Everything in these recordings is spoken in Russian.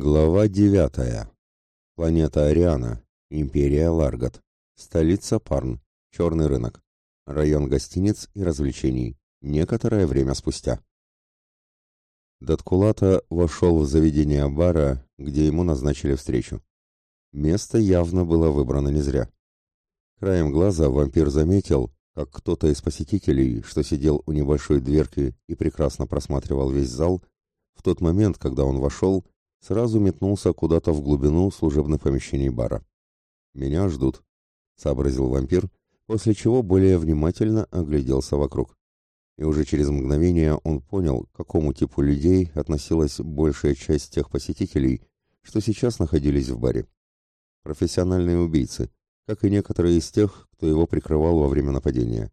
Глава девятая. Планета Ариана. Империя Ларгат. Столица Парн. Черный рынок. Район гостиниц и развлечений. Некоторое время спустя. Даткулата вошел в заведение бара, где ему назначили встречу. Место явно было выбрано не зря. Краем глаза вампир заметил, как кто-то из посетителей, что сидел у небольшой дверки и прекрасно просматривал весь зал, в тот момент, когда он вошел, сразу метнулся куда-то в глубину служебных помещений бара. «Меня ждут», — сообразил вампир, после чего более внимательно огляделся вокруг. И уже через мгновение он понял, к какому типу людей относилась большая часть тех посетителей, что сейчас находились в баре. Профессиональные убийцы, как и некоторые из тех, кто его прикрывал во время нападения.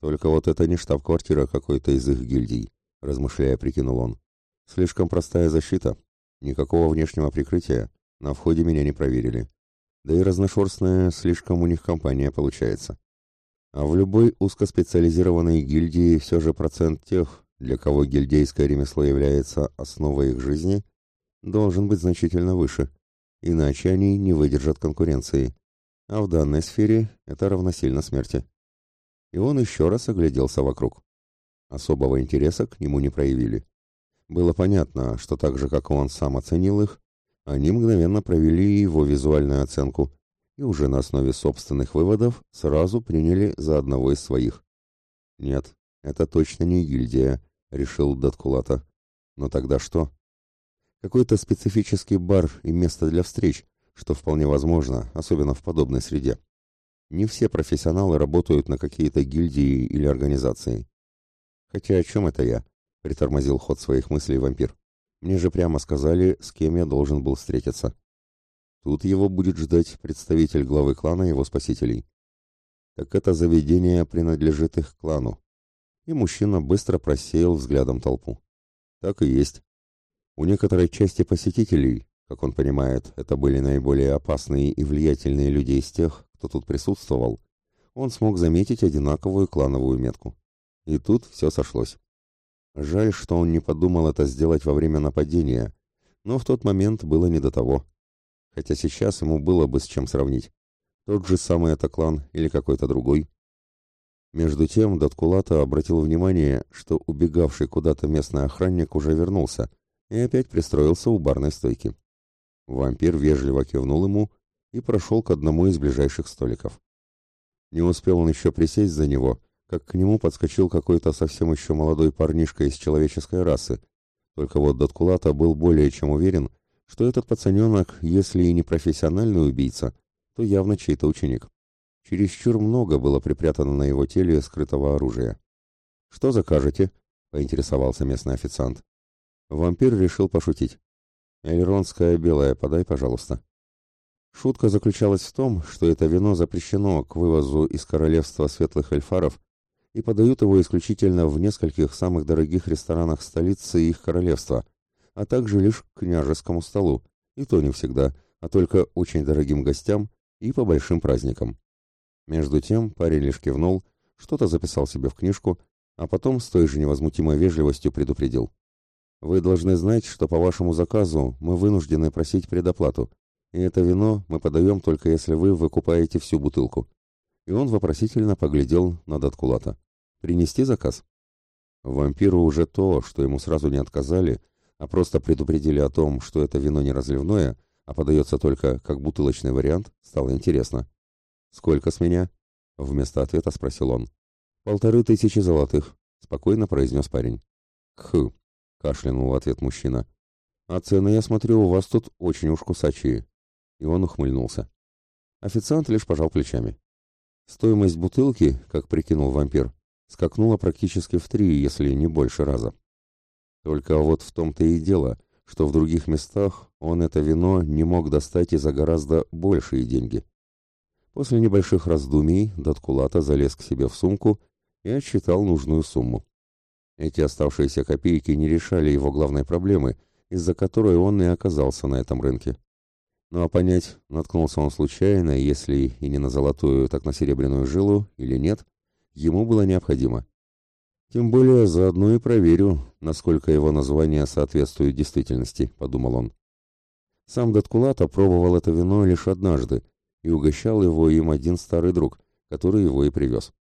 Только вот это не штаб-квартира какой-то из их гильдий, размышляя, прикинул он. Слишком простая защита, Никакого внешнего прикрытия, на входе меня не проверили. Да и разношерстная слишком у них компания получается. А в любой узкоспециализированной гильдии все же процент тех, для кого гильдейское ремесло является основой их жизни, должен быть значительно выше, иначе они не выдержат конкуренции. А в данной сфере это равносильно смерти. И он еще раз огляделся вокруг. Особого интереса к нему не проявили. Было понятно, что так же, как он сам оценил их, они мгновенно провели его визуальную оценку и уже на основе собственных выводов сразу приняли за одного из своих. «Нет, это точно не гильдия», — решил Даткулата. «Но тогда что?» «Какой-то специфический бар и место для встреч, что вполне возможно, особенно в подобной среде. Не все профессионалы работают на какие-то гильдии или организации. Хотя о чем это я? Притормозил ход своих мыслей вампир. Мне же прямо сказали, с кем я должен был встретиться. Тут его будет ждать представитель главы клана его спасителей. Так это заведение принадлежит их клану. И мужчина быстро просеял взглядом толпу. Так и есть. У некоторой части посетителей, как он понимает, это были наиболее опасные и влиятельные люди из тех, кто тут присутствовал, он смог заметить одинаковую клановую метку. И тут все сошлось. Жаль, что он не подумал это сделать во время нападения, но в тот момент было не до того. Хотя сейчас ему было бы с чем сравнить. Тот же самый это клан или какой-то другой. Между тем Даткулата обратил внимание, что убегавший куда-то местный охранник уже вернулся и опять пристроился у барной стойки. Вампир вежливо кивнул ему и прошел к одному из ближайших столиков. Не успел он еще присесть за него, как к нему подскочил какой-то совсем еще молодой парнишка из человеческой расы. Только вот Даткулата был более чем уверен, что этот пацаненок, если и не профессиональный убийца, то явно чей-то ученик. Чересчур много было припрятано на его теле скрытого оружия. «Что закажете?» — поинтересовался местный официант. Вампир решил пошутить. «Эльронское белое подай, пожалуйста». Шутка заключалась в том, что это вино запрещено к вывозу из королевства светлых эльфаров и подают его исключительно в нескольких самых дорогих ресторанах столицы их королевства, а также лишь к княжескому столу, и то не всегда, а только очень дорогим гостям и по большим праздникам. Между тем парень лишь кивнул, что-то записал себе в книжку, а потом с той же невозмутимой вежливостью предупредил. «Вы должны знать, что по вашему заказу мы вынуждены просить предоплату, и это вино мы подаем только если вы выкупаете всю бутылку». И он вопросительно поглядел на Даткулата. Принести заказ? Вампиру уже то, что ему сразу не отказали, а просто предупредили о том, что это вино не разливное, а подается только как бутылочный вариант, стало интересно. «Сколько с меня?» — вместо ответа спросил он. «Полторы тысячи золотых», — спокойно произнес парень. «Кхы», — кашлянул в ответ мужчина. «А цены, я смотрю, у вас тут очень уж кусачие». И он ухмыльнулся. Официант лишь пожал плечами. Стоимость бутылки, как прикинул вампир, скакнула практически в три, если не больше раза. Только вот в том-то и дело, что в других местах он это вино не мог достать и за гораздо большие деньги. После небольших раздумий Даткулата залез к себе в сумку и отсчитал нужную сумму. Эти оставшиеся копейки не решали его главной проблемы, из-за которой он и оказался на этом рынке. Ну а понять, наткнулся он случайно, если и не на золотую, так на серебряную жилу или нет, ему было необходимо. Тем более заодно и проверю, насколько его название соответствует действительности, подумал он. Сам Даткулата пробовал это вино лишь однажды и угощал его им один старый друг, который его и привез.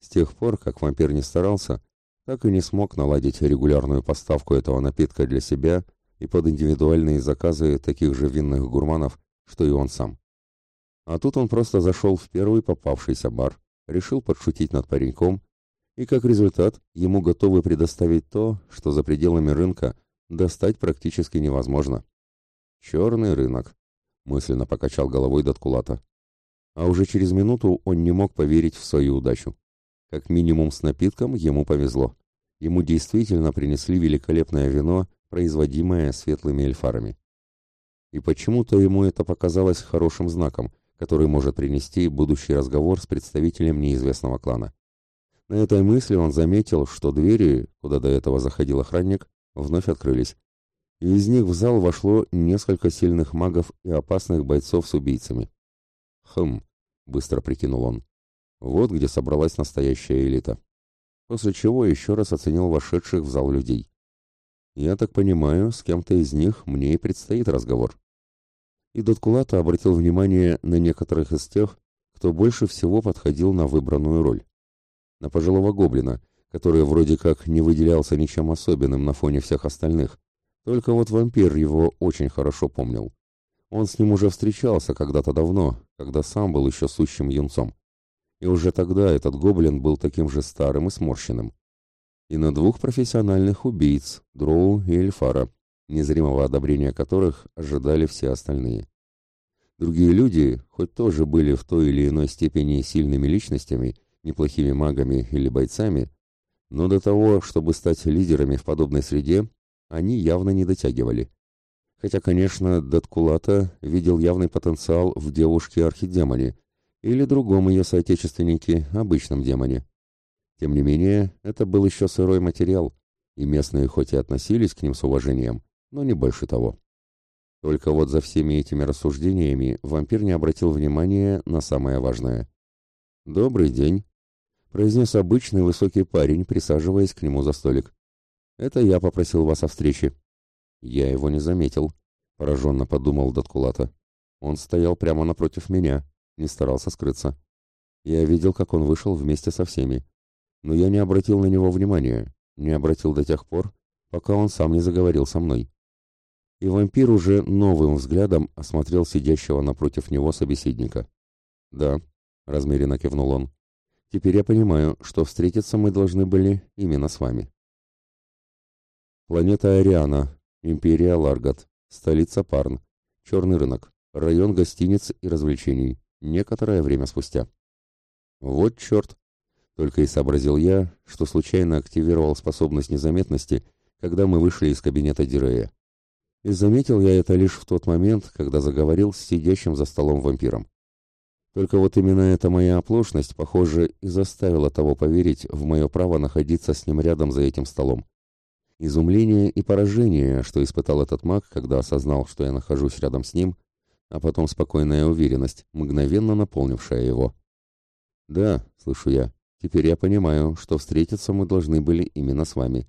С тех пор, как вампир не старался, так и не смог наладить регулярную поставку этого напитка для себя и под индивидуальные заказы таких же винных гурманов, что и он сам. А тут он просто зашел в первый попавшийся бар, решил подшутить над пареньком, и как результат ему готовы предоставить то, что за пределами рынка достать практически невозможно. «Черный рынок», — мысленно покачал головой Даткулата. А уже через минуту он не мог поверить в свою удачу. Как минимум с напитком ему повезло. Ему действительно принесли великолепное вино, производимое светлыми эльфарами. И почему-то ему это показалось хорошим знаком, который может принести будущий разговор с представителем неизвестного клана. На этой мысли он заметил, что двери, куда до этого заходил охранник, вновь открылись. И из них в зал вошло несколько сильных магов и опасных бойцов с убийцами. «Хм», — быстро прикинул он, — «вот где собралась настоящая элита». После чего еще раз оценил вошедших в зал людей. «Я так понимаю, с кем-то из них мне и предстоит разговор» и Доткулата обратил внимание на некоторых из тех, кто больше всего подходил на выбранную роль. На пожилого гоблина, который вроде как не выделялся ничем особенным на фоне всех остальных, только вот вампир его очень хорошо помнил. Он с ним уже встречался когда-то давно, когда сам был еще сущим юнцом. И уже тогда этот гоблин был таким же старым и сморщенным. И на двух профессиональных убийц, Дроу и Эльфара, незримого одобрения которых ожидали все остальные. Другие люди, хоть тоже были в той или иной степени сильными личностями, неплохими магами или бойцами, но до того, чтобы стать лидерами в подобной среде, они явно не дотягивали. Хотя, конечно, Даткулата видел явный потенциал в девушке-архидемоне или другом ее соотечественнике, обычном демоне. Тем не менее, это был еще сырой материал, и местные хоть и относились к ним с уважением, но не больше того. Только вот за всеми этими рассуждениями вампир не обратил внимания на самое важное. «Добрый день», — произнес обычный высокий парень, присаживаясь к нему за столик. «Это я попросил вас о встрече». «Я его не заметил», — пораженно подумал Даткулата. «Он стоял прямо напротив меня, не старался скрыться. Я видел, как он вышел вместе со всеми. Но я не обратил на него внимания, не обратил до тех пор, пока он сам не заговорил со мной и вампир уже новым взглядом осмотрел сидящего напротив него собеседника. «Да», — размеренно кивнул он, — «теперь я понимаю, что встретиться мы должны были именно с вами». Планета Ариана, Империя Ларгат, столица Парн, черный рынок, район гостиниц и развлечений, некоторое время спустя. «Вот черт!» — только и сообразил я, что случайно активировал способность незаметности, когда мы вышли из кабинета Дирея. И заметил я это лишь в тот момент, когда заговорил с сидящим за столом вампиром. Только вот именно эта моя оплошность, похоже, и заставила того поверить в мое право находиться с ним рядом за этим столом. Изумление и поражение, что испытал этот маг, когда осознал, что я нахожусь рядом с ним, а потом спокойная уверенность, мгновенно наполнившая его. «Да», — слышу я, — «теперь я понимаю, что встретиться мы должны были именно с вами».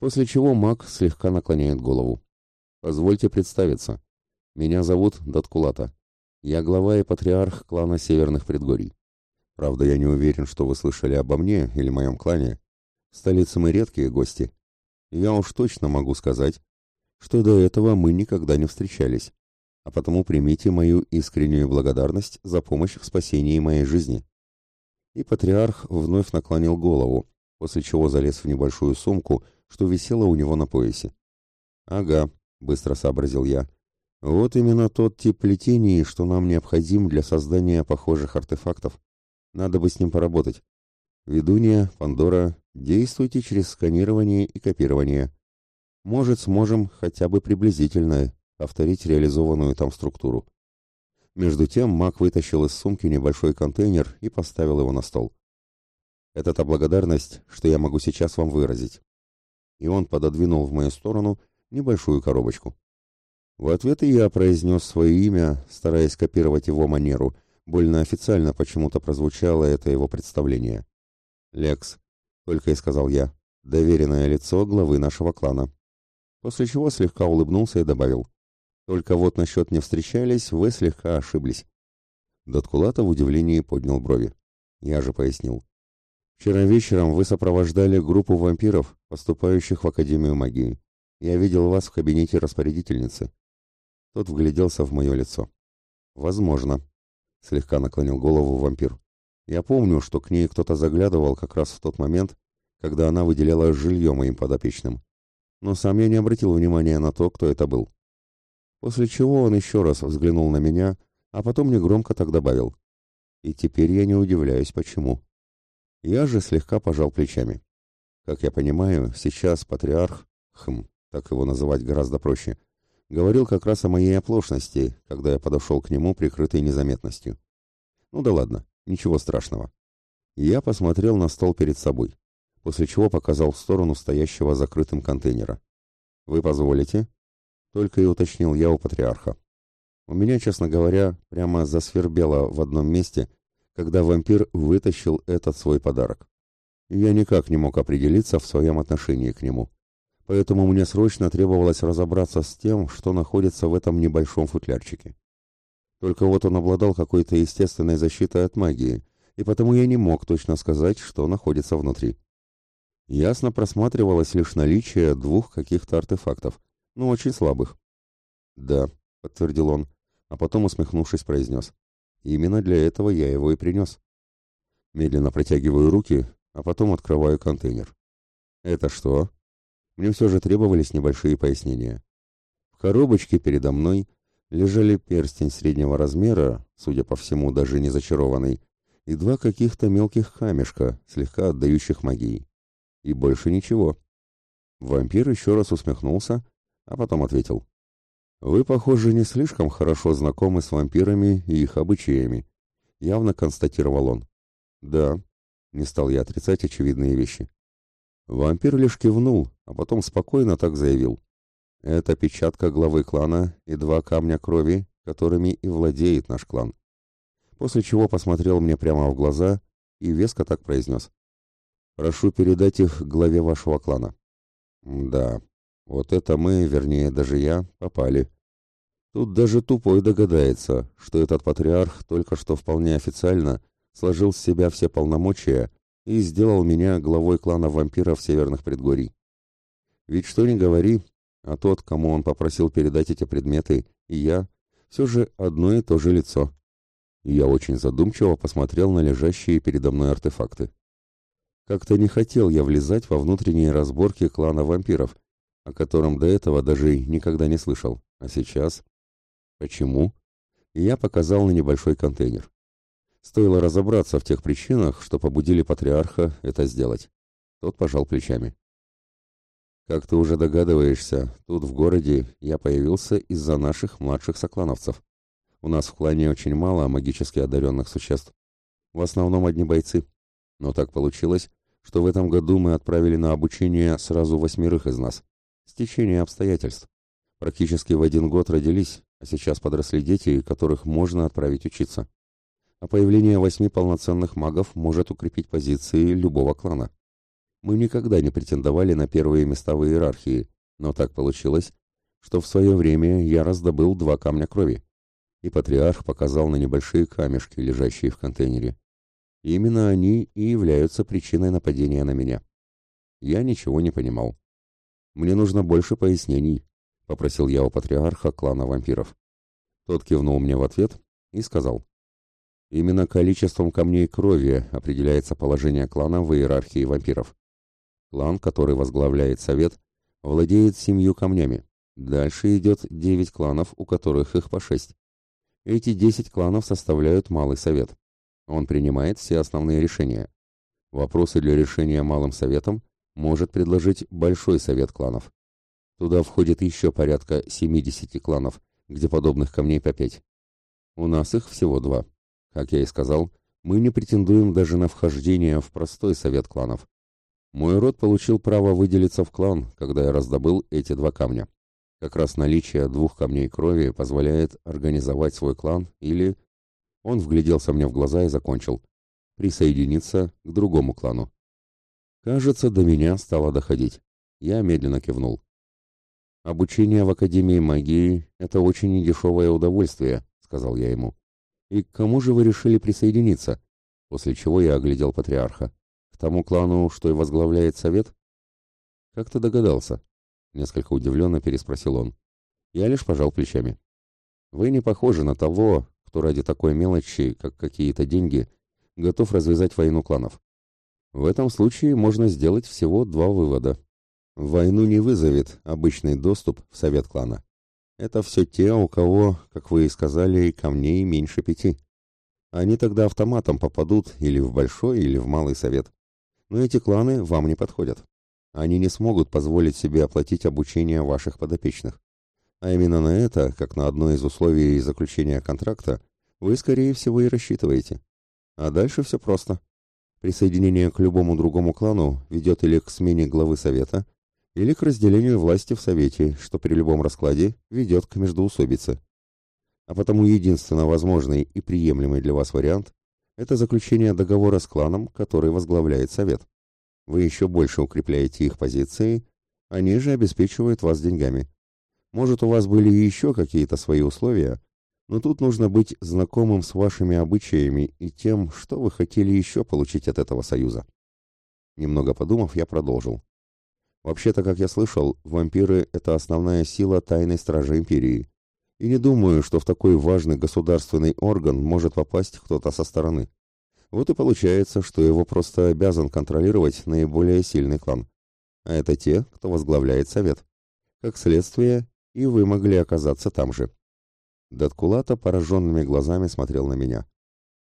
После чего маг слегка наклоняет голову. Позвольте представиться. Меня зовут Даткулата. Я глава и патриарх клана Северных Предгорий. Правда, я не уверен, что вы слышали обо мне или моем клане. В столице мы редкие гости. Я уж точно могу сказать, что до этого мы никогда не встречались. А потому примите мою искреннюю благодарность за помощь в спасении моей жизни. И патриарх вновь наклонил голову, после чего залез в небольшую сумку, что висела у него на поясе. Ага, — быстро сообразил я. «Вот именно тот тип плетений, что нам необходим для создания похожих артефактов. Надо бы с ним поработать. Ведунья, Пандора, действуйте через сканирование и копирование. Может, сможем хотя бы приблизительно повторить реализованную там структуру». Между тем маг вытащил из сумки небольшой контейнер и поставил его на стол. «Это та благодарность, что я могу сейчас вам выразить». И он пододвинул в мою сторону небольшую коробочку. В ответ я произнес свое имя, стараясь копировать его манеру. Больно официально почему-то прозвучало это его представление. «Лекс», — только и сказал я, — «доверенное лицо главы нашего клана». После чего слегка улыбнулся и добавил. Только вот насчет не встречались, вы слегка ошиблись. Доткулата в удивлении поднял брови. Я же пояснил. Вчера вечером вы сопровождали группу вампиров, поступающих в Академию магии. Я видел вас в кабинете распорядительницы. Тот вгляделся в мое лицо. Возможно. Слегка наклонил голову вампир. Я помню, что к ней кто-то заглядывал как раз в тот момент, когда она выделяла жилье моим подопечным. Но сам я не обратил внимания на то, кто это был. После чего он еще раз взглянул на меня, а потом негромко так добавил. И теперь я не удивляюсь, почему. Я же слегка пожал плечами. Как я понимаю, сейчас патриарх, хм, так его называть гораздо проще, говорил как раз о моей оплошности, когда я подошел к нему, прикрытой незаметностью. Ну да ладно, ничего страшного. Я посмотрел на стол перед собой, после чего показал в сторону стоящего закрытым контейнера. «Вы позволите?» Только и уточнил я у патриарха. У меня, честно говоря, прямо засвербело в одном месте, когда вампир вытащил этот свой подарок. Я никак не мог определиться в своем отношении к нему. Поэтому мне срочно требовалось разобраться с тем, что находится в этом небольшом футлярчике. Только вот он обладал какой-то естественной защитой от магии, и потому я не мог точно сказать, что находится внутри. Ясно просматривалось лишь наличие двух каких-то артефактов, но очень слабых. «Да», — подтвердил он, а потом, усмехнувшись, произнес. Именно для этого я его и принес. Медленно протягиваю руки, а потом открываю контейнер. Это что? Мне все же требовались небольшие пояснения. В коробочке передо мной лежали перстень среднего размера, судя по всему, даже не зачарованный, и два каких-то мелких камешка, слегка отдающих магии. И больше ничего. Вампир еще раз усмехнулся, а потом ответил. Вы, похоже, не слишком хорошо знакомы с вампирами и их обычаями, явно констатировал он. Да, не стал я отрицать очевидные вещи. Вампир лишь кивнул, а потом спокойно так заявил. Это печатка главы клана и два камня крови, которыми и владеет наш клан. После чего посмотрел мне прямо в глаза и веско так произнес. Прошу передать их главе вашего клана. Да, вот это мы, вернее, даже я, попали. Тут даже тупой догадается, что этот патриарх только что вполне официально сложил с себя все полномочия и сделал меня главой клана вампиров Северных Предгорий. Ведь что ни говори, а тот, кому он попросил передать эти предметы, и я, все же одно и то же лицо. И я очень задумчиво посмотрел на лежащие передо мной артефакты. Как-то не хотел я влезать во внутренние разборки клана вампиров, о котором до этого даже никогда не слышал. А сейчас... Почему? я показал на небольшой контейнер. Стоило разобраться в тех причинах, что побудили патриарха это сделать. Тот пожал плечами. Как ты уже догадываешься, тут в городе я появился из-за наших младших соклановцев. У нас в клане очень мало магически одаренных существ. В основном одни бойцы. Но так получилось, что в этом году мы отправили на обучение сразу восьмерых из нас. Стечение обстоятельств. Практически в один год родились, а сейчас подросли дети, которых можно отправить учиться. А появление восьми полноценных магов может укрепить позиции любого клана. Мы никогда не претендовали на первые места в иерархии, но так получилось, что в свое время я раздобыл два камня крови. И патриарх показал на небольшие камешки, лежащие в контейнере. Именно они и являются причиной нападения на меня. Я ничего не понимал. Мне нужно больше пояснений, попросил я у патриарха клана вампиров. Тот кивнул мне в ответ и сказал: Именно количеством камней крови определяется положение клана в иерархии вампиров. Клан, который возглавляет совет, владеет семью камнями. Дальше идет девять кланов, у которых их по шесть. Эти десять кланов составляют малый совет. Он принимает все основные решения. Вопросы для решения малым советом может предложить Большой Совет кланов. Туда входит еще порядка 70 кланов, где подобных камней по пять. У нас их всего два. Как я и сказал, мы не претендуем даже на вхождение в простой совет кланов. Мой род получил право выделиться в клан, когда я раздобыл эти два камня. Как раз наличие двух камней крови позволяет организовать свой клан или... Он вгляделся мне в глаза и закончил. Присоединиться к другому клану. Кажется, до меня стало доходить. Я медленно кивнул. «Обучение в Академии магии – это очень недешевое удовольствие», – сказал я ему. «И к кому же вы решили присоединиться?» После чего я оглядел патриарха. «К тому клану, что и возглавляет совет?» «Как ты догадался?» – несколько удивленно переспросил он. Я лишь пожал плечами. «Вы не похожи на того, кто ради такой мелочи, как какие-то деньги, готов развязать войну кланов. В этом случае можно сделать всего два вывода. Войну не вызовет обычный доступ в совет клана. Это все те, у кого, как вы и сказали, камней меньше пяти. Они тогда автоматом попадут или в большой, или в малый совет. Но эти кланы вам не подходят. Они не смогут позволить себе оплатить обучение ваших подопечных. А именно на это, как на одно из условий заключения контракта, вы, скорее всего, и рассчитываете. А дальше все просто. Присоединение к любому другому клану ведет или к смене главы совета, или к разделению власти в совете, что при любом раскладе ведет к междоусобице. А потому единственно возможный и приемлемый для вас вариант – это заключение договора с кланом, который возглавляет совет. Вы еще больше укрепляете их позиции, они же обеспечивают вас деньгами. Может, у вас были еще какие-то свои условия, но тут нужно быть знакомым с вашими обычаями и тем, что вы хотели еще получить от этого союза. Немного подумав, я продолжил. Вообще-то, как я слышал, вампиры — это основная сила тайной стражи империи. И не думаю, что в такой важный государственный орган может попасть кто-то со стороны. Вот и получается, что его просто обязан контролировать наиболее сильный клан. А это те, кто возглавляет совет. Как следствие, и вы могли оказаться там же. Даткулата пораженными глазами смотрел на меня.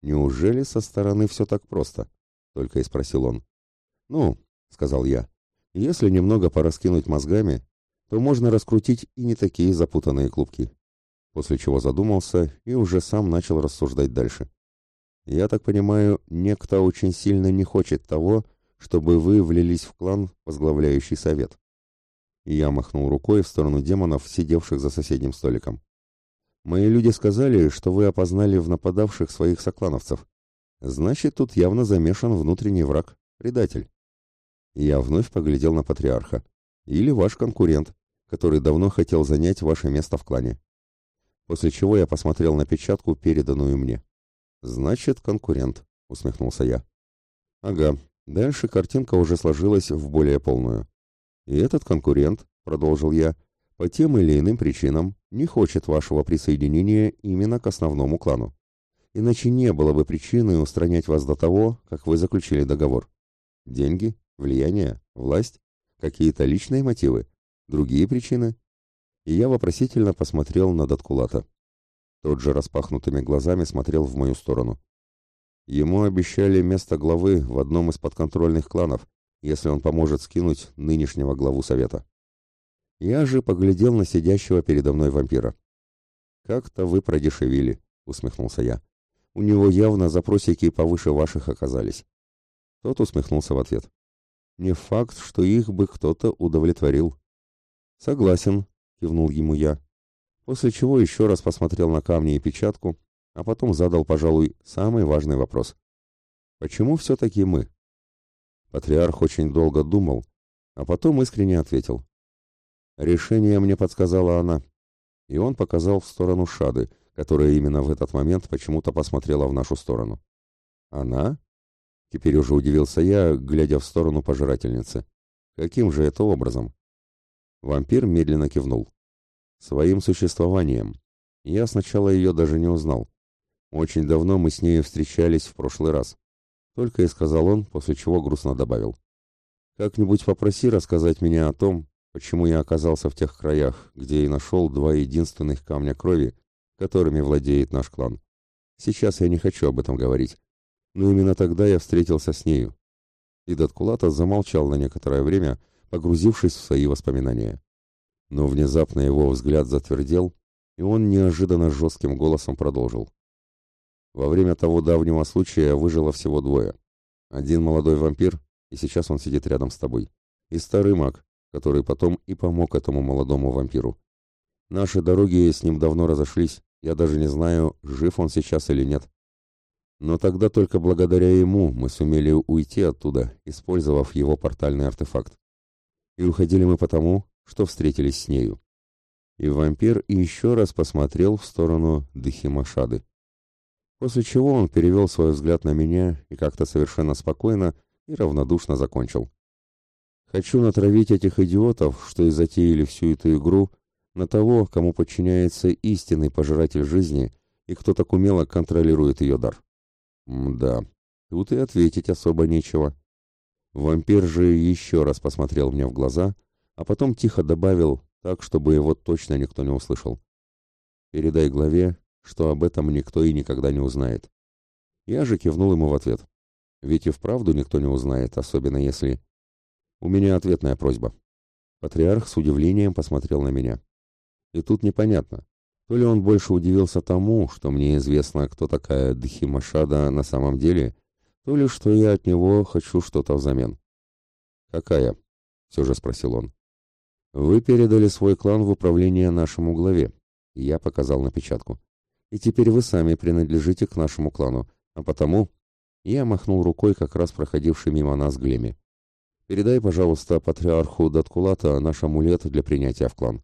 «Неужели со стороны все так просто?» — только и спросил он. «Ну», — сказал я, — «если немного пораскинуть мозгами, то можно раскрутить и не такие запутанные клубки». После чего задумался и уже сам начал рассуждать дальше. «Я так понимаю, некто очень сильно не хочет того, чтобы вы влились в клан, возглавляющий совет». Я махнул рукой в сторону демонов, сидевших за соседним столиком. Мои люди сказали, что вы опознали в нападавших своих соклановцев. Значит, тут явно замешан внутренний враг, предатель. Я вновь поглядел на патриарха. Или ваш конкурент, который давно хотел занять ваше место в клане. После чего я посмотрел на печатку, переданную мне. Значит, конкурент, усмехнулся я. Ага, дальше картинка уже сложилась в более полную. И этот конкурент, продолжил я, — по тем или иным причинам не хочет вашего присоединения именно к основному клану. Иначе не было бы причины устранять вас до того, как вы заключили договор. Деньги, влияние, власть, какие-то личные мотивы, другие причины. И я вопросительно посмотрел на Даткулата. Тот же распахнутыми глазами смотрел в мою сторону. Ему обещали место главы в одном из подконтрольных кланов, если он поможет скинуть нынешнего главу совета. Я же поглядел на сидящего передо мной вампира. «Как-то вы продешевили», — усмехнулся я. «У него явно запросики повыше ваших оказались». Тот усмехнулся в ответ. «Не факт, что их бы кто-то удовлетворил». «Согласен», — кивнул ему я. После чего еще раз посмотрел на камни и печатку, а потом задал, пожалуй, самый важный вопрос. «Почему все-таки мы?» Патриарх очень долго думал, а потом искренне ответил. Решение мне подсказала она. И он показал в сторону Шады, которая именно в этот момент почему-то посмотрела в нашу сторону. Она? Теперь уже удивился я, глядя в сторону пожирательницы. Каким же это образом? Вампир медленно кивнул. Своим существованием. Я сначала ее даже не узнал. Очень давно мы с ней встречались в прошлый раз. Только и сказал он, после чего грустно добавил. Как-нибудь попроси рассказать меня о том, почему я оказался в тех краях, где и нашел два единственных камня крови, которыми владеет наш клан. Сейчас я не хочу об этом говорить, но именно тогда я встретился с нею. И Даткулата замолчал на некоторое время, погрузившись в свои воспоминания. Но внезапно его взгляд затвердел, и он неожиданно жестким голосом продолжил. Во время того давнего случая выжило всего двое. Один молодой вампир, и сейчас он сидит рядом с тобой, и старый маг, который потом и помог этому молодому вампиру. Наши дороги с ним давно разошлись, я даже не знаю, жив он сейчас или нет. Но тогда только благодаря ему мы сумели уйти оттуда, использовав его портальный артефакт. И уходили мы потому, что встретились с нею. И вампир еще раз посмотрел в сторону Дхимашады. После чего он перевел свой взгляд на меня и как-то совершенно спокойно и равнодушно закончил. «Хочу натравить этих идиотов, что и затеяли всю эту игру, на того, кому подчиняется истинный пожиратель жизни и кто так умело контролирует ее дар». «Да, тут и ответить особо нечего». Вампир же еще раз посмотрел мне в глаза, а потом тихо добавил, так, чтобы его точно никто не услышал. «Передай главе, что об этом никто и никогда не узнает». Я же кивнул ему в ответ. Ведь и вправду никто не узнает, особенно если... У меня ответная просьба. Патриарх с удивлением посмотрел на меня. И тут непонятно, то ли он больше удивился тому, что мне известно, кто такая Дхимашада на самом деле, то ли что я от него хочу что-то взамен. «Какая?» — все же спросил он. «Вы передали свой клан в управление нашему главе», — я показал напечатку. «И теперь вы сами принадлежите к нашему клану, а потому...» Я махнул рукой как раз проходивший мимо нас Глеме. «Передай, пожалуйста, патриарху Даткулата наш амулет для принятия в клан».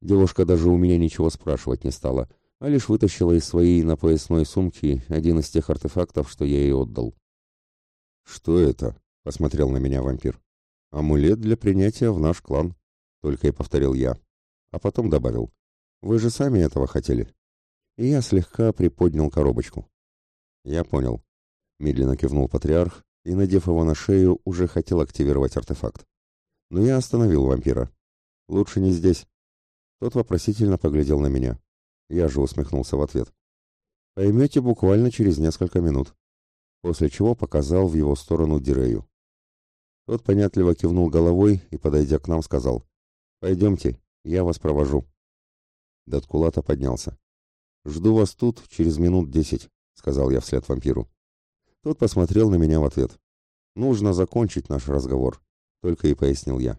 Девушка даже у меня ничего спрашивать не стала, а лишь вытащила из своей напоясной сумки один из тех артефактов, что я ей отдал. «Что это?» — посмотрел на меня вампир. «Амулет для принятия в наш клан», — только и повторил я. А потом добавил. «Вы же сами этого хотели». И я слегка приподнял коробочку. «Я понял», — медленно кивнул патриарх и, надев его на шею, уже хотел активировать артефакт. Но я остановил вампира. «Лучше не здесь». Тот вопросительно поглядел на меня. Я же усмехнулся в ответ. Поймете буквально через несколько минут. После чего показал в его сторону Дирею. Тот понятливо кивнул головой и, подойдя к нам, сказал. «Пойдемте, я вас провожу». Даткулата поднялся. «Жду вас тут через минут десять», — сказал я вслед вампиру. Тот посмотрел на меня в ответ. «Нужно закончить наш разговор», — только и пояснил я.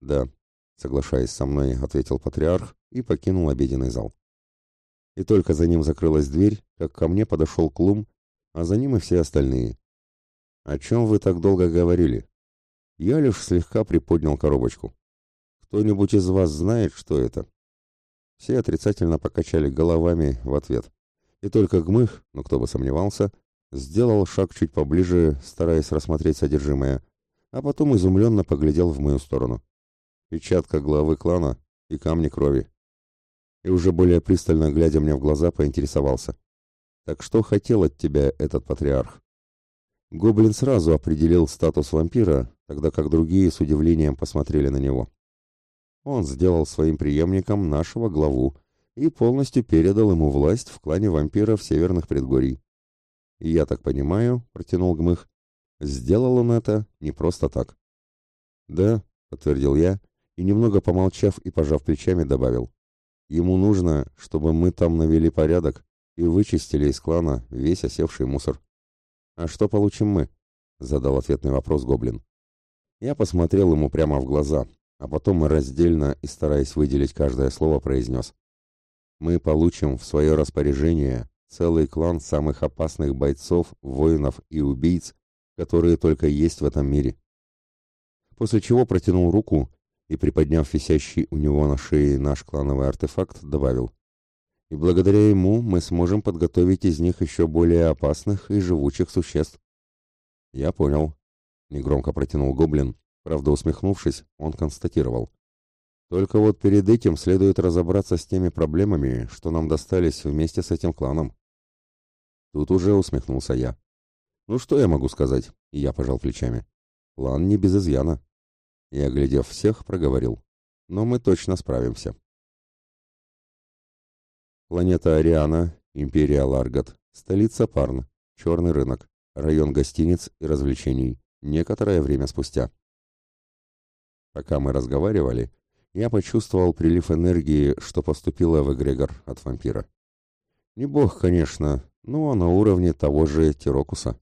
«Да», — соглашаясь со мной, ответил патриарх и покинул обеденный зал и только за ним закрылась дверь, как ко мне подошел Клум, а за ним и все остальные. «О чем вы так долго говорили?» Я лишь слегка приподнял коробочку. «Кто-нибудь из вас знает, что это?» Все отрицательно покачали головами в ответ. И только Гмых, ну кто бы сомневался, сделал шаг чуть поближе, стараясь рассмотреть содержимое, а потом изумленно поглядел в мою сторону. Печатка главы клана и камни крови и уже более пристально глядя мне в глаза, поинтересовался. «Так что хотел от тебя этот патриарх?» Гоблин сразу определил статус вампира, тогда как другие с удивлением посмотрели на него. Он сделал своим преемником нашего главу и полностью передал ему власть в клане вампиров Северных Предгорий. И я так понимаю, протянул Гмых, сделал он это не просто так. Да, подтвердил я, и немного помолчав и пожав плечами, добавил. Ему нужно, чтобы мы там навели порядок и вычистили из клана весь осевший мусор. А что получим мы? задал ответный вопрос гоблин. Я посмотрел ему прямо в глаза, а потом раздельно и стараясь выделить каждое слово произнес. Мы получим в свое распоряжение целый клан самых опасных бойцов, воинов и убийц, которые только есть в этом мире. После чего протянул руку и, приподняв висящий у него на шее наш клановый артефакт, добавил. И благодаря ему мы сможем подготовить из них еще более опасных и живучих существ. Я понял. Негромко протянул гоблин. Правда, усмехнувшись, он констатировал. Только вот перед этим следует разобраться с теми проблемами, что нам достались вместе с этим кланом. Тут уже усмехнулся я. Ну что я могу сказать? Я пожал плечами. План не без изъяна и, оглядев всех, проговорил. «Но мы точно справимся». Планета Ариана, Империя Ларгат, столица Парн, черный рынок, район гостиниц и развлечений, некоторое время спустя. Пока мы разговаривали, я почувствовал прилив энергии, что поступило в эгрегор от вампира. Не бог, конечно, но на уровне того же Тирокуса.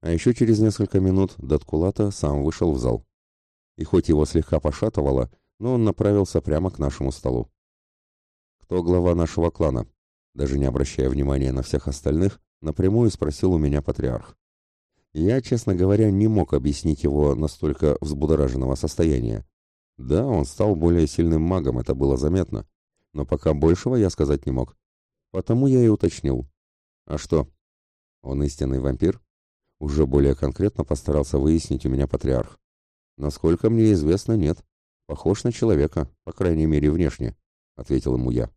А еще через несколько минут Даткулата сам вышел в зал и хоть его слегка пошатывало, но он направился прямо к нашему столу. «Кто глава нашего клана?» Даже не обращая внимания на всех остальных, напрямую спросил у меня патриарх. Я, честно говоря, не мог объяснить его настолько взбудораженного состояния. Да, он стал более сильным магом, это было заметно. Но пока большего я сказать не мог. Потому я и уточнил. А что? Он истинный вампир? Уже более конкретно постарался выяснить у меня патриарх. Насколько мне известно, нет. Похож на человека, по крайней мере, внешне, ответил ему я.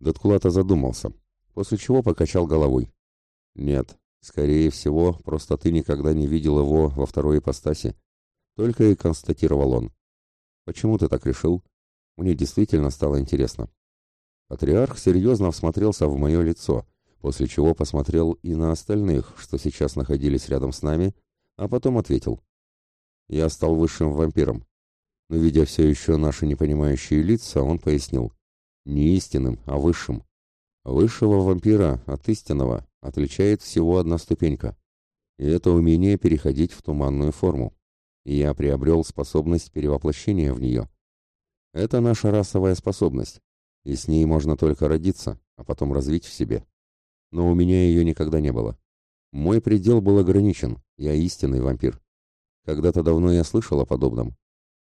Даткулата задумался, после чего покачал головой. Нет, скорее всего, просто ты никогда не видел его во второй ипостаси. Только и констатировал он. Почему ты так решил? Мне действительно стало интересно. Патриарх серьезно всмотрелся в мое лицо, после чего посмотрел и на остальных, что сейчас находились рядом с нами, а потом ответил. Я стал высшим вампиром. Но, видя все еще наши непонимающие лица, он пояснил. Не истинным, а высшим. Высшего вампира от истинного отличает всего одна ступенька. И это умение переходить в туманную форму и я приобрел способность перевоплощения в нее. Это наша расовая способность, и с ней можно только родиться, а потом развить в себе. Но у меня ее никогда не было. Мой предел был ограничен, я истинный вампир. Когда-то давно я слышал о подобном.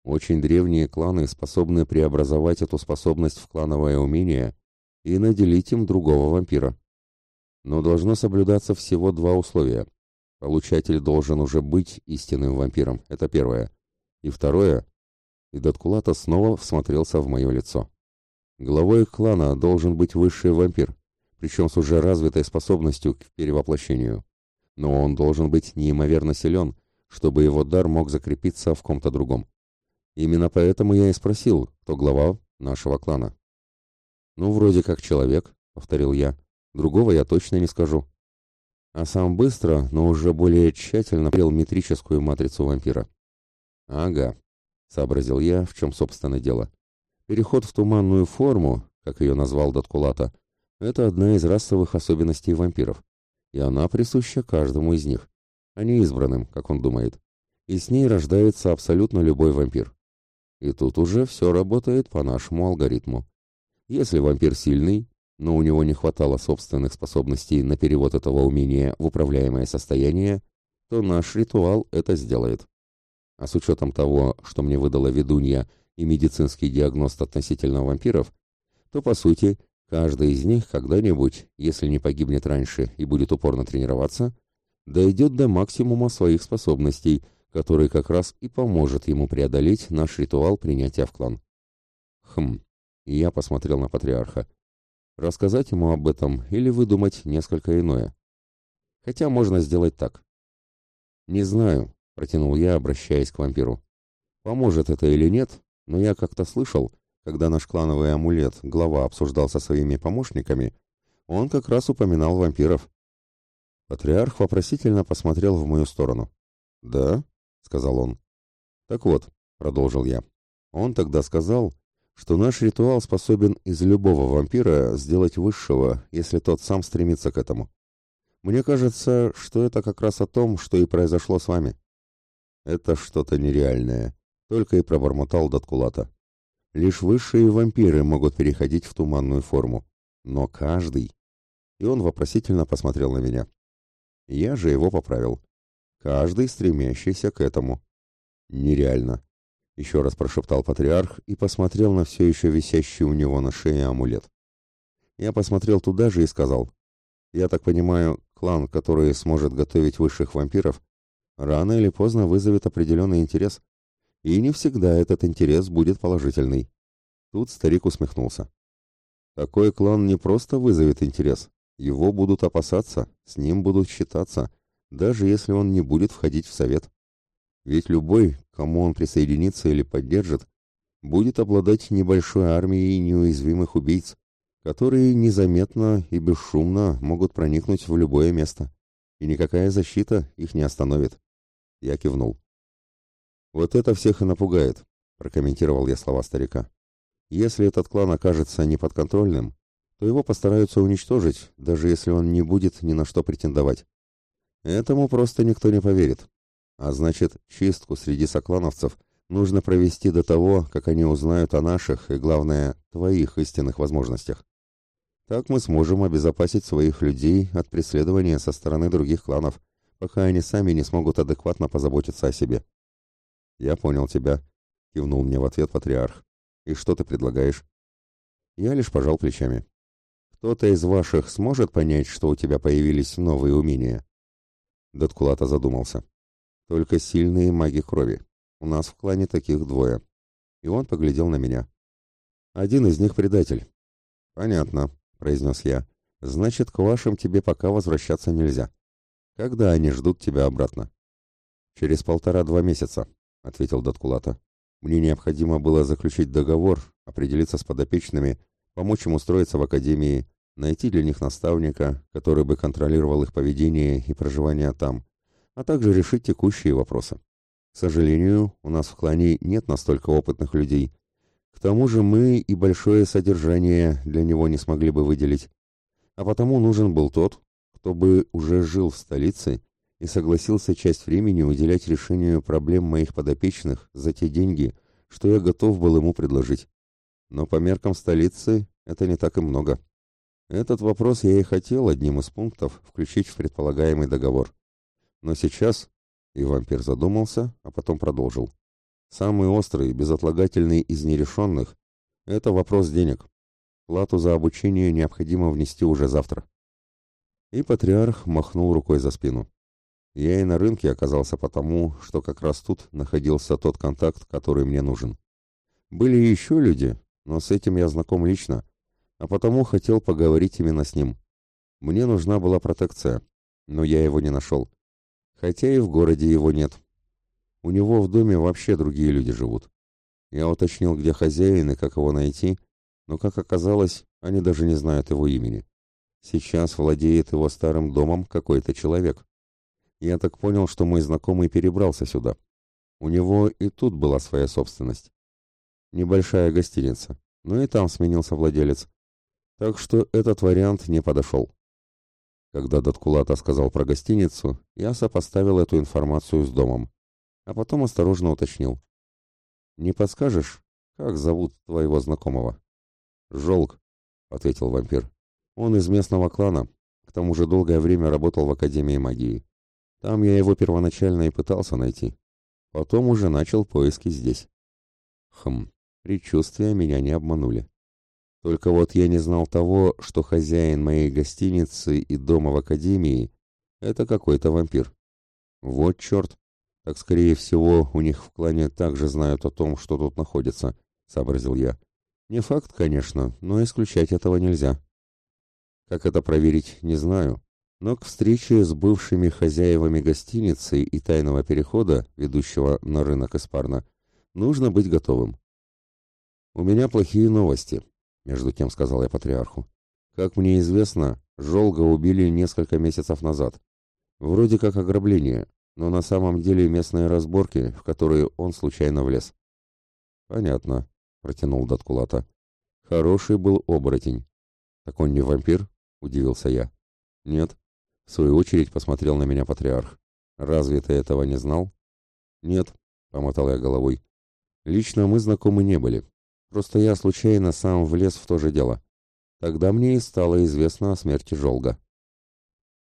Очень древние кланы способны преобразовать эту способность в клановое умение и наделить им другого вампира. Но должно соблюдаться всего два условия. Получатель должен уже быть истинным вампиром, это первое. И второе, и Даткулата снова всмотрелся в мое лицо. Главой клана должен быть высший вампир, причем с уже развитой способностью к перевоплощению. Но он должен быть неимоверно силен, чтобы его дар мог закрепиться в ком-то другом. Именно поэтому я и спросил, кто глава нашего клана. «Ну, вроде как человек», — повторил я. «Другого я точно не скажу» а сам быстро, но уже более тщательно прел метрическую матрицу вампира. «Ага», — сообразил я, в чем, собственно, дело. «Переход в туманную форму, как ее назвал Даткулата, это одна из расовых особенностей вампиров, и она присуща каждому из них, а не избранным, как он думает. И с ней рождается абсолютно любой вампир. И тут уже все работает по нашему алгоритму. Если вампир сильный, но у него не хватало собственных способностей на перевод этого умения в управляемое состояние, то наш ритуал это сделает. А с учетом того, что мне выдала ведунья и медицинский диагноз относительно вампиров, то, по сути, каждый из них когда-нибудь, если не погибнет раньше и будет упорно тренироваться, дойдет до максимума своих способностей, который как раз и поможет ему преодолеть наш ритуал принятия в клан. Хм, я посмотрел на патриарха. Рассказать ему об этом или выдумать несколько иное. Хотя можно сделать так. «Не знаю», — протянул я, обращаясь к вампиру. «Поможет это или нет, но я как-то слышал, когда наш клановый амулет глава обсуждал со своими помощниками, он как раз упоминал вампиров». Патриарх вопросительно посмотрел в мою сторону. «Да?» — сказал он. «Так вот», — продолжил я, — «он тогда сказал, что наш ритуал способен из любого вампира сделать высшего, если тот сам стремится к этому. Мне кажется, что это как раз о том, что и произошло с вами. Это что-то нереальное, только и пробормотал Даткулата. Лишь высшие вампиры могут переходить в туманную форму, но каждый. И он вопросительно посмотрел на меня. Я же его поправил. Каждый, стремящийся к этому. Нереально еще раз прошептал патриарх и посмотрел на все еще висящий у него на шее амулет. Я посмотрел туда же и сказал, «Я так понимаю, клан, который сможет готовить высших вампиров, рано или поздно вызовет определенный интерес, и не всегда этот интерес будет положительный». Тут старик усмехнулся. «Такой клан не просто вызовет интерес, его будут опасаться, с ним будут считаться, даже если он не будет входить в совет. Ведь любой, кому он присоединится или поддержит, будет обладать небольшой армией неуязвимых убийц, которые незаметно и бесшумно могут проникнуть в любое место, и никакая защита их не остановит. Я кивнул. «Вот это всех и напугает», — прокомментировал я слова старика. «Если этот клан окажется неподконтрольным, то его постараются уничтожить, даже если он не будет ни на что претендовать. Этому просто никто не поверит, а значит, чистку среди соклановцев нужно провести до того, как они узнают о наших и, главное, твоих истинных возможностях. Так мы сможем обезопасить своих людей от преследования со стороны других кланов, пока они сами не смогут адекватно позаботиться о себе. Я понял тебя. — кивнул мне в ответ патриарх. «И что ты предлагаешь?» Я лишь пожал плечами. «Кто-то из ваших сможет понять, что у тебя появились новые умения?» Даткулата задумался. «Только сильные маги крови. У нас в клане таких двое». И он поглядел на меня. «Один из них предатель». «Понятно», — произнес я. «Значит, к вашим тебе пока возвращаться нельзя. Когда они ждут тебя обратно?» «Через полтора-два месяца», — ответил Даткулата. «Мне необходимо было заключить договор, определиться с подопечными, помочь им устроиться в академии, найти для них наставника, который бы контролировал их поведение и проживание там, а также решить текущие вопросы. К сожалению, у нас в клане нет настолько опытных людей. К тому же мы и большое содержание для него не смогли бы выделить. А потому нужен был тот, кто бы уже жил в столице и согласился часть времени уделять решению проблем моих подопечных за те деньги, что я готов был ему предложить. Но по меркам столицы это не так и много. Этот вопрос я и хотел одним из пунктов включить в предполагаемый договор. Но сейчас, и вампир задумался, а потом продолжил. Самый острый, безотлагательный из нерешенных – это вопрос денег. Плату за обучение необходимо внести уже завтра. И патриарх махнул рукой за спину. Я и на рынке оказался потому, что как раз тут находился тот контакт, который мне нужен. Были еще люди, но с этим я знаком лично, а потому хотел поговорить именно с ним. Мне нужна была протекция, но я его не нашел. Хотя и в городе его нет. У него в доме вообще другие люди живут. Я уточнил, где хозяин и как его найти, но, как оказалось, они даже не знают его имени. Сейчас владеет его старым домом какой-то человек. Я так понял, что мой знакомый перебрался сюда. У него и тут была своя собственность. Небольшая гостиница, но и там сменился владелец. Так что этот вариант не подошел. Когда Даткулата сказал про гостиницу, я сопоставил эту информацию с домом, а потом осторожно уточнил. «Не подскажешь, как зовут твоего знакомого?» «Жолк», — ответил вампир. «Он из местного клана, к тому же долгое время работал в Академии магии. Там я его первоначально и пытался найти. Потом уже начал поиски здесь». Хм, предчувствия меня не обманули. Только вот я не знал того, что хозяин моей гостиницы и дома в академии — это какой-то вампир. Вот черт! Так, скорее всего, у них в клане также знают о том, что тут находится, — сообразил я. Не факт, конечно, но исключать этого нельзя. Как это проверить, не знаю. Но к встрече с бывшими хозяевами гостиницы и тайного перехода, ведущего на рынок Испарна, нужно быть готовым. У меня плохие новости. Между тем сказал я патриарху. Как мне известно, Жолга убили несколько месяцев назад. Вроде как ограбление, но на самом деле местные разборки, в которые он случайно влез. Понятно, протянул Даткулата. Хороший был оборотень. Так он не вампир? Удивился я. Нет. В свою очередь посмотрел на меня патриарх. Разве ты этого не знал? Нет, помотал я головой. Лично мы знакомы не были. Просто я случайно сам влез в то же дело. Тогда мне и стало известно о смерти Жолга.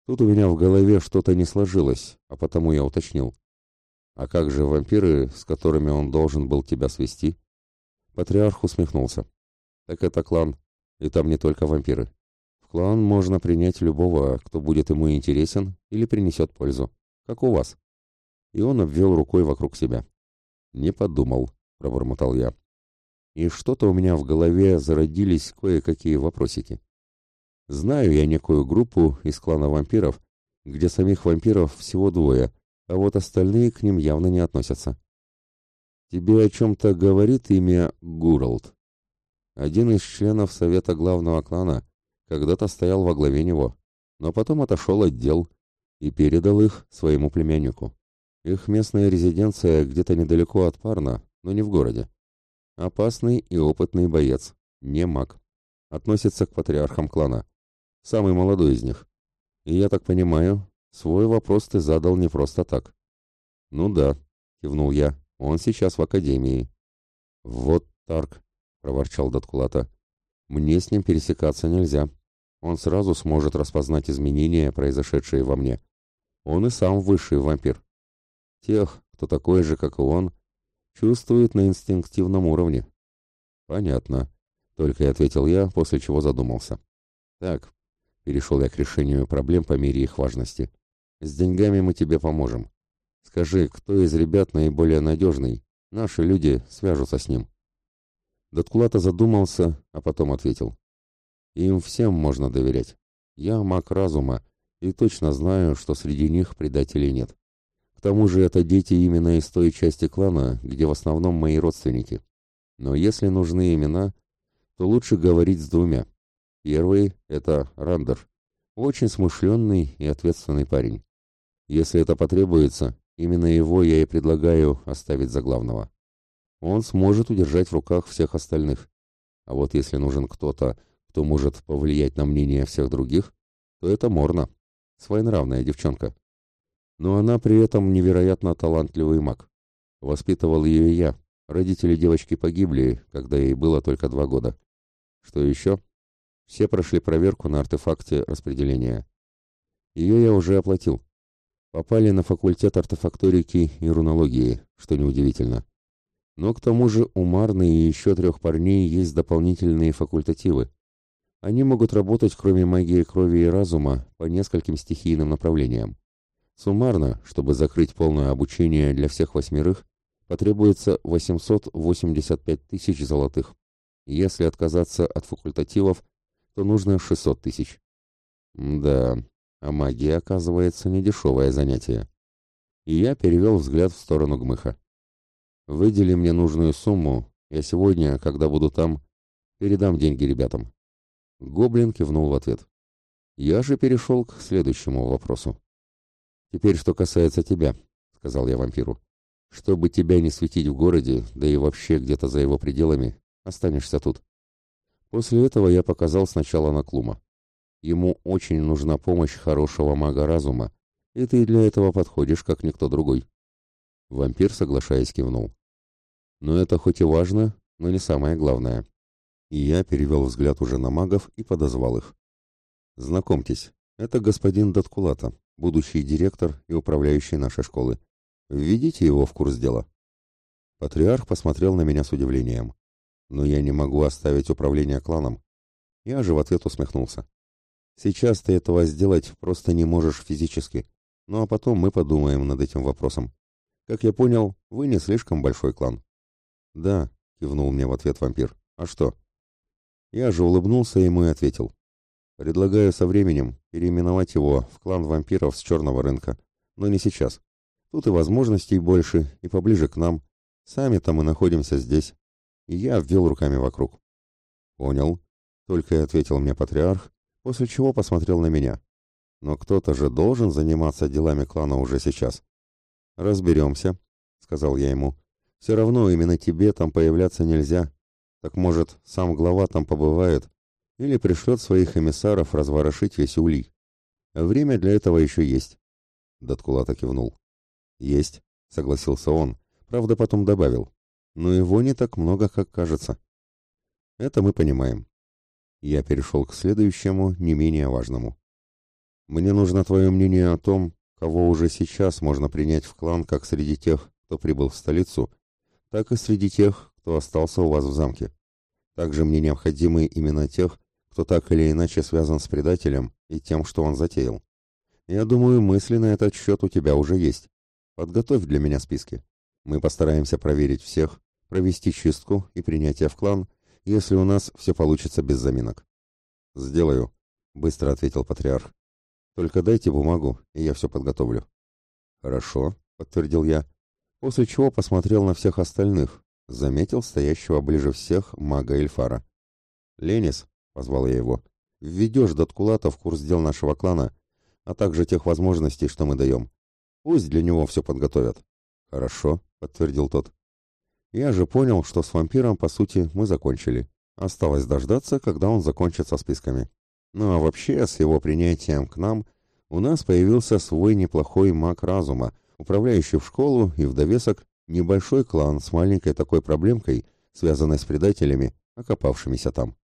Тут у меня в голове что-то не сложилось, а потому я уточнил. А как же вампиры, с которыми он должен был тебя свести? Патриарх усмехнулся. Так это клан, и там не только вампиры. В клан можно принять любого, кто будет ему интересен или принесет пользу, как у вас. И он обвел рукой вокруг себя. Не подумал, пробормотал я и что-то у меня в голове зародились кое-какие вопросики. Знаю я некую группу из клана вампиров, где самих вампиров всего двое, а вот остальные к ним явно не относятся. Тебе о чем-то говорит имя Гуралд. Один из членов совета главного клана когда-то стоял во главе него, но потом отошел от дел и передал их своему племяннику. Их местная резиденция где-то недалеко от Парна, но не в городе. Опасный и опытный боец, не маг. Относится к патриархам клана. Самый молодой из них. И я так понимаю, свой вопрос ты задал не просто так. Ну да, кивнул я, он сейчас в академии. Вот Тарк, проворчал Даткулата. Мне с ним пересекаться нельзя. Он сразу сможет распознать изменения, произошедшие во мне. Он и сам высший вампир. Тех, кто такой же, как и он, Чувствует на инстинктивном уровне. Понятно. Только и ответил я, после чего задумался. Так, перешел я к решению проблем по мере их важности. С деньгами мы тебе поможем. Скажи, кто из ребят наиболее надежный? Наши люди свяжутся с ним. Доткулата задумался, а потом ответил. Им всем можно доверять. Я маг разума и точно знаю, что среди них предателей нет. К тому же это дети именно из той части клана, где в основном мои родственники. Но если нужны имена, то лучше говорить с двумя. Первый — это Рандер, очень смышленный и ответственный парень. Если это потребуется, именно его я и предлагаю оставить за главного. Он сможет удержать в руках всех остальных. А вот если нужен кто-то, кто может повлиять на мнение всех других, то это Морна, своенравная девчонка но она при этом невероятно талантливый маг. Воспитывал ее я. Родители девочки погибли, когда ей было только два года. Что еще? Все прошли проверку на артефакте распределения. Ее я уже оплатил. Попали на факультет артефакторики и рунологии, что неудивительно. Но к тому же у Марны и еще трех парней есть дополнительные факультативы. Они могут работать, кроме магии крови и разума, по нескольким стихийным направлениям. Суммарно, чтобы закрыть полное обучение для всех восьмерых, потребуется 885 тысяч золотых. Если отказаться от факультативов, то нужно 600 тысяч. Да, а магия, оказывается, недешевое занятие. И я перевел взгляд в сторону Гмыха. Выдели мне нужную сумму, я сегодня, когда буду там, передам деньги ребятам. Гоблин кивнул в ответ. Я же перешел к следующему вопросу. «Теперь, что касается тебя», — сказал я вампиру. «Чтобы тебя не светить в городе, да и вообще где-то за его пределами, останешься тут». После этого я показал сначала на Клума. Ему очень нужна помощь хорошего мага разума, и ты для этого подходишь, как никто другой. Вампир, соглашаясь, кивнул. Но это хоть и важно, но не самое главное. И я перевел взгляд уже на магов и подозвал их. Знакомьтесь, это господин Даткулата, будущий директор и управляющий нашей школы. Введите его в курс дела». Патриарх посмотрел на меня с удивлением. «Но я не могу оставить управление кланом». Я же в ответ усмехнулся. «Сейчас ты этого сделать просто не можешь физически. Ну а потом мы подумаем над этим вопросом. Как я понял, вы не слишком большой клан». «Да», — кивнул мне в ответ вампир. «А что?» Я же улыбнулся ему и ответил. Предлагаю со временем переименовать его в клан вампиров с черного рынка. Но не сейчас. Тут и возможностей больше, и поближе к нам. Сами-то мы находимся здесь. И я обвел руками вокруг. Понял. Только и ответил мне патриарх, после чего посмотрел на меня. Но кто-то же должен заниматься делами клана уже сейчас. Разберемся, сказал я ему. Все равно именно тебе там появляться нельзя. Так может, сам глава там побывает, или пришлет своих эмиссаров разворошить весь улей. Время для этого еще есть. Даткулата кивнул. Есть, согласился он, правда потом добавил. Но его не так много, как кажется. Это мы понимаем. Я перешел к следующему, не менее важному. Мне нужно твое мнение о том, кого уже сейчас можно принять в клан как среди тех, кто прибыл в столицу, так и среди тех, кто остался у вас в замке. Также мне необходимы именно тех, кто так или иначе связан с предателем и тем, что он затеял. Я думаю, мысли на этот счет у тебя уже есть. Подготовь для меня списки. Мы постараемся проверить всех, провести чистку и принятие в клан, если у нас все получится без заминок. Сделаю, быстро ответил патриарх. Только дайте бумагу, и я все подготовлю. Хорошо, подтвердил я, после чего посмотрел на всех остальных, заметил стоящего ближе всех мага Эльфара. Ленис, позвал я его. «Введешь Даткулата в курс дел нашего клана, а также тех возможностей, что мы даем. Пусть для него все подготовят». «Хорошо», — подтвердил тот. «Я же понял, что с вампиром, по сути, мы закончили. Осталось дождаться, когда он закончит со списками. Ну а вообще, с его принятием к нам, у нас появился свой неплохой маг разума, управляющий в школу и в довесок небольшой клан с маленькой такой проблемкой, связанной с предателями, окопавшимися там.